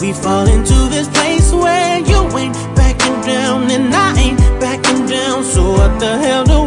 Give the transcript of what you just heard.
We fall into this place where you ain't backing down and I ain't backing down. So what the hell do